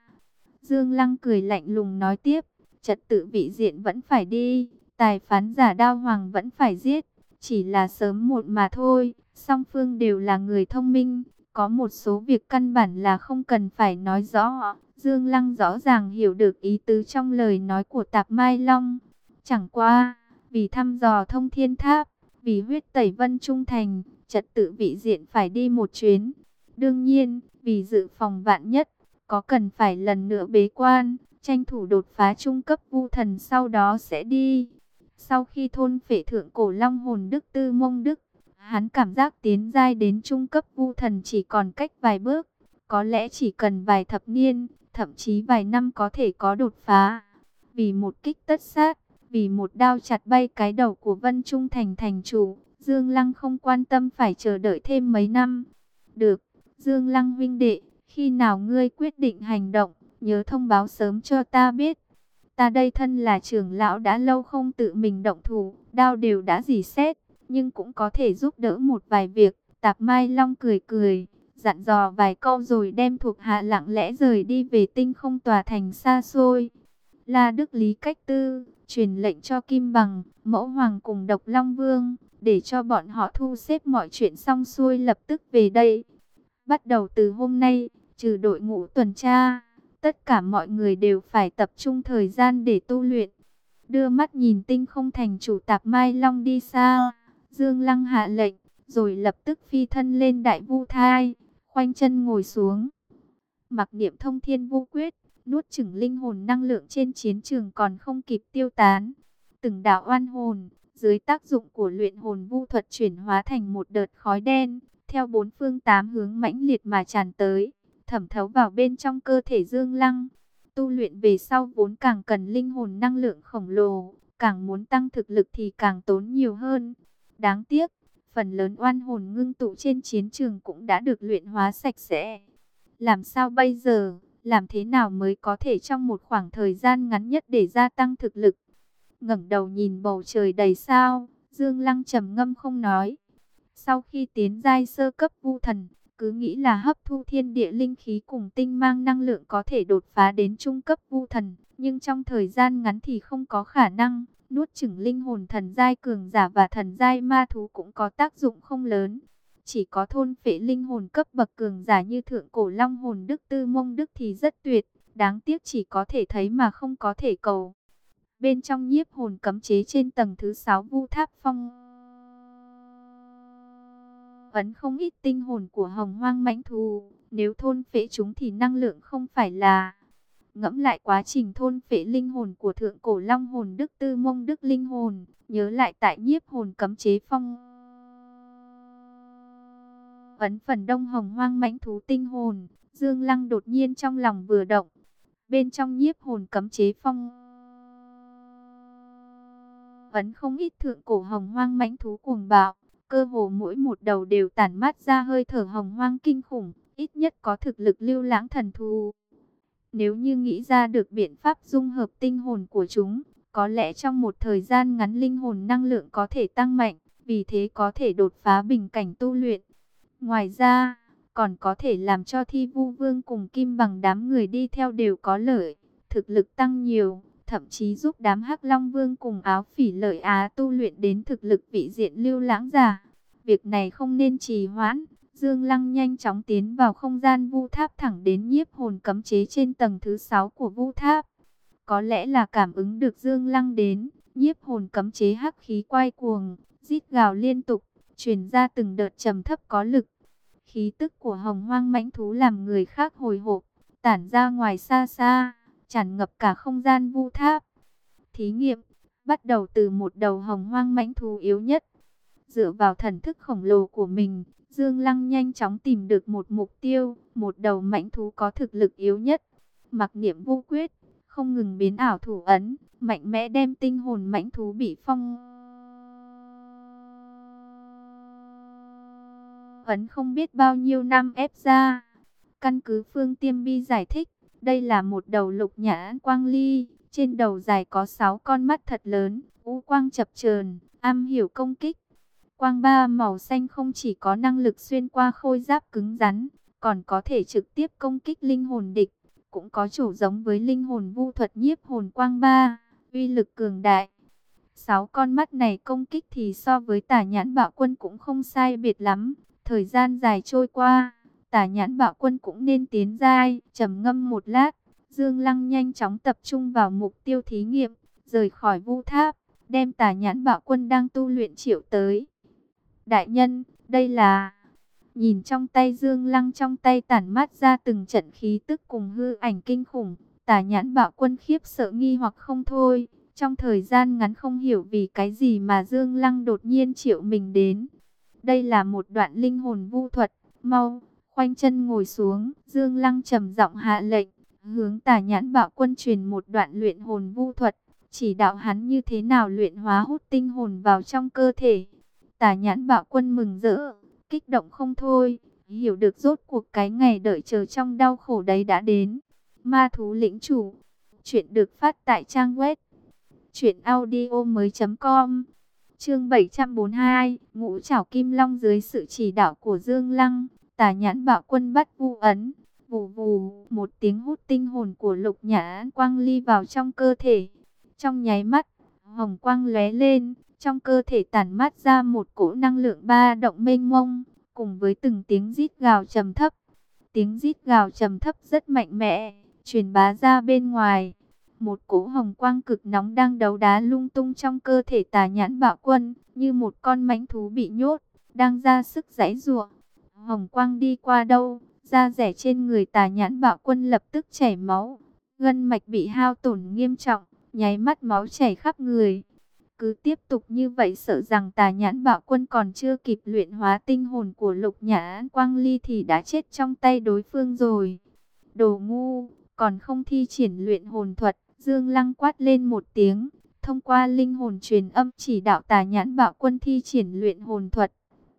Dương Lăng cười lạnh lùng nói tiếp, trật tự vị diện vẫn phải đi, tài phán giả đao hoàng vẫn phải giết, chỉ là sớm muộn mà thôi, song phương đều là người thông minh, có một số việc căn bản là không cần phải nói rõ. Dương Lăng rõ ràng hiểu được ý tứ trong lời nói của Tạp Mai Long. Chẳng qua, vì thăm dò thông thiên tháp, vì huyết tẩy vân trung thành, trật tự vị diện phải đi một chuyến. Đương nhiên, vì dự phòng vạn nhất, có cần phải lần nữa bế quan, tranh thủ đột phá trung cấp vu thần sau đó sẽ đi. Sau khi thôn phệ thượng cổ long hồn đức tư mông đức, hắn cảm giác tiến giai đến trung cấp vu thần chỉ còn cách vài bước. Có lẽ chỉ cần vài thập niên, thậm chí vài năm có thể có đột phá. Vì một kích tất sát, vì một đao chặt bay cái đầu của Vân Trung Thành thành chủ, Dương Lăng không quan tâm phải chờ đợi thêm mấy năm. Được, Dương Lăng huynh đệ, khi nào ngươi quyết định hành động, nhớ thông báo sớm cho ta biết. Ta đây thân là trưởng lão đã lâu không tự mình động thủ, đao đều đã dì xét, nhưng cũng có thể giúp đỡ một vài việc. Tạp Mai Long cười cười, dặn dò vài câu rồi đem thuộc hạ lặng lẽ rời đi về tinh không tòa thành xa xôi. La Đức Lý cách tư, truyền lệnh cho Kim Bằng, Mẫu Hoàng cùng Độc Long Vương, để cho bọn họ thu xếp mọi chuyện xong xuôi lập tức về đây. Bắt đầu từ hôm nay, trừ đội ngũ tuần tra, tất cả mọi người đều phải tập trung thời gian để tu luyện. Đưa mắt nhìn tinh không thành chủ tạp Mai Long đi xa, Dương Lăng hạ lệnh, rồi lập tức phi thân lên đại vu thai, khoanh chân ngồi xuống. Mặc niệm thông thiên vu quyết, nuốt chửng linh hồn năng lượng trên chiến trường còn không kịp tiêu tán. Từng đạo oan hồn, dưới tác dụng của luyện hồn vu thuật chuyển hóa thành một đợt khói đen, theo bốn phương tám hướng mãnh liệt mà tràn tới, thẩm thấu vào bên trong cơ thể Dương Lăng. Tu luyện về sau vốn càng cần linh hồn năng lượng khổng lồ, càng muốn tăng thực lực thì càng tốn nhiều hơn. Đáng tiếc, phần lớn oan hồn ngưng tụ trên chiến trường cũng đã được luyện hóa sạch sẽ. Làm sao bây giờ? làm thế nào mới có thể trong một khoảng thời gian ngắn nhất để gia tăng thực lực. ngẩng đầu nhìn bầu trời đầy sao, Dương Lăng trầm ngâm không nói. Sau khi tiến giai sơ cấp vu thần, cứ nghĩ là hấp thu thiên địa linh khí cùng tinh mang năng lượng có thể đột phá đến trung cấp vu thần, nhưng trong thời gian ngắn thì không có khả năng. Nuốt chửng linh hồn thần giai cường giả và thần giai ma thú cũng có tác dụng không lớn. Chỉ có thôn phệ linh hồn cấp bậc cường giả như thượng cổ long hồn đức, tư mông đức thì rất tuyệt. Đáng tiếc chỉ có thể thấy mà không có thể cầu. Bên trong nhiếp hồn cấm chế trên tầng thứ 6 vu tháp phong. Ấn không ít tinh hồn của hồng hoang mãnh thù. Nếu thôn phệ chúng thì năng lượng không phải là... Ngẫm lại quá trình thôn phệ linh hồn của thượng cổ long hồn đức tư mông đức linh hồn. Nhớ lại tại nhiếp hồn cấm chế phong ấn phần đông hồng hoang mãnh thú tinh hồn, Dương Lăng đột nhiên trong lòng vừa động. Bên trong nhiếp hồn cấm chế phong ấn không ít thượng cổ hồng hoang mãnh thú cuồng bạo, cơ hồ mỗi một đầu đều tản mát ra hơi thở hồng hoang kinh khủng, ít nhất có thực lực lưu lãng thần thù. Nếu như nghĩ ra được biện pháp dung hợp tinh hồn của chúng, có lẽ trong một thời gian ngắn linh hồn năng lượng có thể tăng mạnh, vì thế có thể đột phá bình cảnh tu luyện. Ngoài ra, còn có thể làm cho thi vu vương cùng kim bằng đám người đi theo đều có lợi, thực lực tăng nhiều, thậm chí giúp đám hắc long vương cùng áo phỉ lợi á tu luyện đến thực lực vị diện lưu lãng giả. Việc này không nên trì hoãn, Dương Lăng nhanh chóng tiến vào không gian vu tháp thẳng đến nhiếp hồn cấm chế trên tầng thứ 6 của vu tháp. Có lẽ là cảm ứng được Dương Lăng đến, nhiếp hồn cấm chế hắc khí quay cuồng, rít gào liên tục, truyền ra từng đợt trầm thấp có lực. Khí tức của hồng hoang mãnh thú làm người khác hồi hộp, tản ra ngoài xa xa, tràn ngập cả không gian vu tháp. Thí nghiệm, bắt đầu từ một đầu hồng hoang mãnh thú yếu nhất. Dựa vào thần thức khổng lồ của mình, Dương Lăng nhanh chóng tìm được một mục tiêu, một đầu mãnh thú có thực lực yếu nhất. Mặc niệm vô quyết, không ngừng biến ảo thủ ấn, mạnh mẽ đem tinh hồn mãnh thú bị phong ấn không biết bao nhiêu năm ép ra. Căn cứ Phương Tiêm Bi giải thích, Đây là một đầu lục nhãn quang ly, trên đầu dài có 6 con mắt thật lớn, u quang chập chờn, am hiểu công kích. Quang ba màu xanh không chỉ có năng lực xuyên qua khôi giáp cứng rắn, còn có thể trực tiếp công kích linh hồn địch, cũng có chủ giống với linh hồn vu thuật nhiếp hồn quang ba, uy lực cường đại. Sáu con mắt này công kích thì so với tả nhãn bạo quân cũng không sai biệt lắm, thời gian dài trôi qua tả nhãn bạo quân cũng nên tiến dai, trầm ngâm một lát, Dương Lăng nhanh chóng tập trung vào mục tiêu thí nghiệm, rời khỏi vu tháp, đem tả nhãn bạo quân đang tu luyện triệu tới. Đại nhân, đây là... Nhìn trong tay Dương Lăng trong tay tản mát ra từng trận khí tức cùng hư ảnh kinh khủng, tà nhãn bạo quân khiếp sợ nghi hoặc không thôi. Trong thời gian ngắn không hiểu vì cái gì mà Dương Lăng đột nhiên triệu mình đến. Đây là một đoạn linh hồn vu thuật, mau, khoanh chân ngồi xuống, Dương Lăng trầm giọng hạ lệnh, hướng tà nhãn bạo quân truyền một đoạn luyện hồn vu thuật, chỉ đạo hắn như thế nào luyện hóa hút tinh hồn vào trong cơ thể. Tà nhãn bạo quân mừng rỡ, kích động không thôi, hiểu được rốt cuộc cái ngày đợi chờ trong đau khổ đấy đã đến. Ma thú lĩnh chủ, chuyện được phát tại trang web truyệnaudiomoi.com. Chương 742, Ngũ Trảo Kim Long dưới sự chỉ đạo của Dương Lăng, Tà nhãn bạo quân bắt vu ấn. Vù vù, một tiếng hút tinh hồn của lục nhãn quang ly vào trong cơ thể. Trong nháy mắt, hồng quang lóe lên, trong cơ thể tản mát ra một cỗ năng lượng ba động mênh mông, cùng với từng tiếng rít gào trầm thấp. Tiếng rít gào trầm thấp rất mạnh mẽ, truyền bá ra bên ngoài. Một cỗ hồng quang cực nóng đang đấu đá lung tung trong cơ thể tà nhãn bạo quân, như một con mãnh thú bị nhốt, đang ra sức giãy giụa. Hồng quang đi qua đâu, da rẻ trên người tà nhãn bạo quân lập tức chảy máu. Gân mạch bị hao tổn nghiêm trọng, nháy mắt máu chảy khắp người. Cứ tiếp tục như vậy sợ rằng tà nhãn bạo quân còn chưa kịp luyện hóa tinh hồn của lục nhãn quang ly thì đã chết trong tay đối phương rồi. Đồ ngu, còn không thi triển luyện hồn thuật, Dương Lăng quát lên một tiếng, thông qua linh hồn truyền âm chỉ đạo tà nhãn bạo quân thi triển luyện hồn thuật